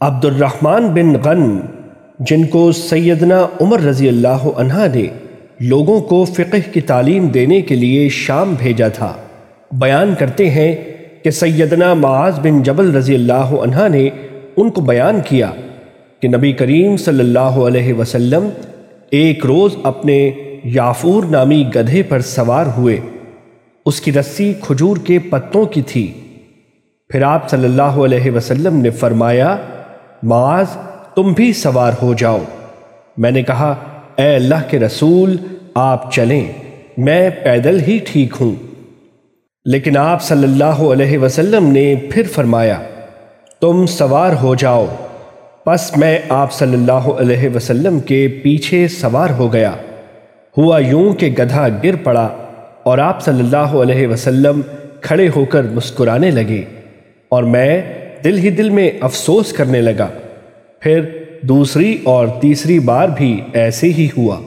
عبد الرحمن بن غن، جن کو سیدنا عمر رضی اللہ عنہ نے لوگوں کو فقہ کی تعلیم دینے کے لیے شام بھیجا تھا، بیان کرتے ہیں کہ سیدنا معاذ بن جبل رضی اللہ عنہ نے ان کو بیان کیا کہ نبی کریم صلی اللہ علیہ وسلم ایک روز اپنے یافور نامی گدھے پر سوار ہوئے۔ اس کی رسی کھجور کے پتوں کی تھی۔ پھر آپ صلی اللہ علیہ وسلم نے فرمایا معاذ، تم بھی سوار ہو جاؤ۔ میں نے کہا، اے اللہ کے رسول، آپ چلیں، میں پیدل ہی ٹھیک ہوں۔ لیکن آپ صلی اللہ علیہ وسلم نے پھر فرمایا، تم سوار ہو جاؤ۔ پس میں آپ صلی اللہ علیہ وسلم کے پیچھے سوار ہو گیا۔ ہوا یوں کہ گدھا گر پڑا اور آپ صلی اللہ علیہ وسلم کھڑے ہو کر مسکرانے لگے اور میں دل ہی دل میں افسوس کرنے لگا۔ پھر دوسری اور تیسری بار بھی ایسے ہی ہوا۔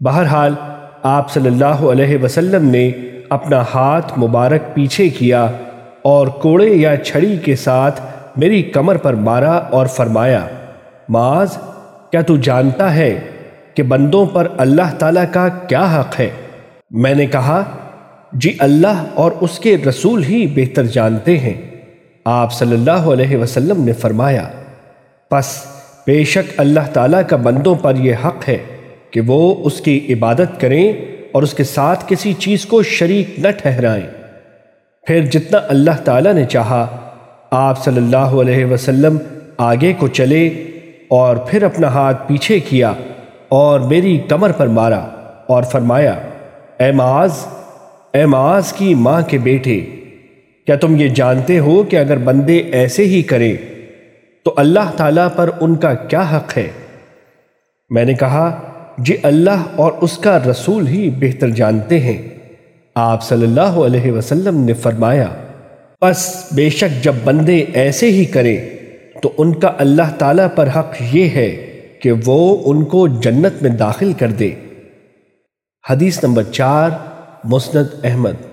بہرحال، آپ صلی اللہ علیہ وسلم نے اپنا ہاتھ مبارک پیچھے کیا اور کوڑے یا چھڑی کے ساتھ میری کمر پر مارا اور فرمایا، معاذ، کیا تو جانتا ہے کہ بندوں پر اللہ تعالیٰ کا کیا حق ہے؟ میں نے کہا جی اللہ اور اس کے رسول ہی بہتر جانتے ہیں۔ آپ صلی اللہ علیہ وسلم نے فرمایا پس بے شک اللہ تعالیٰ کا بندوں پر یہ حق ہے کہ وہ اس کی عبادت کریں اور اس کے ساتھ کسی چیز کو شریک نہ ٹھہرائیں۔ پھر جتنا اللہ تعالیٰ نے چاہا، آپ صلی اللہ علیہ وسلم آگے کو چلے اور پھر اپنا ہاتھ پیچھے کیا اور میری کمر پر مارا اور فرمایا، اے معاذ اے معاذ کی ماں کے بیٹے، کیا تم یہ جانتے ہو کہ اگر بندے ایسے ہی کریں تو اللہ تعالیٰ پر ان کا کیا حق ہے؟ میں نے کہا جی اللہ اور اس کا رسول ہی بہتر جانتے ہیں۔ آپ صلی اللہ علیہ وسلم نے فرمایا پس بے شک جب بندے ایسے ہی کریں، تو ان کا اللہ تعالیٰ پر حق یہ ہے کہ وہ ان کو جنت میں داخل کر دے۔ حدیث نمبر چار، مسند احمد۔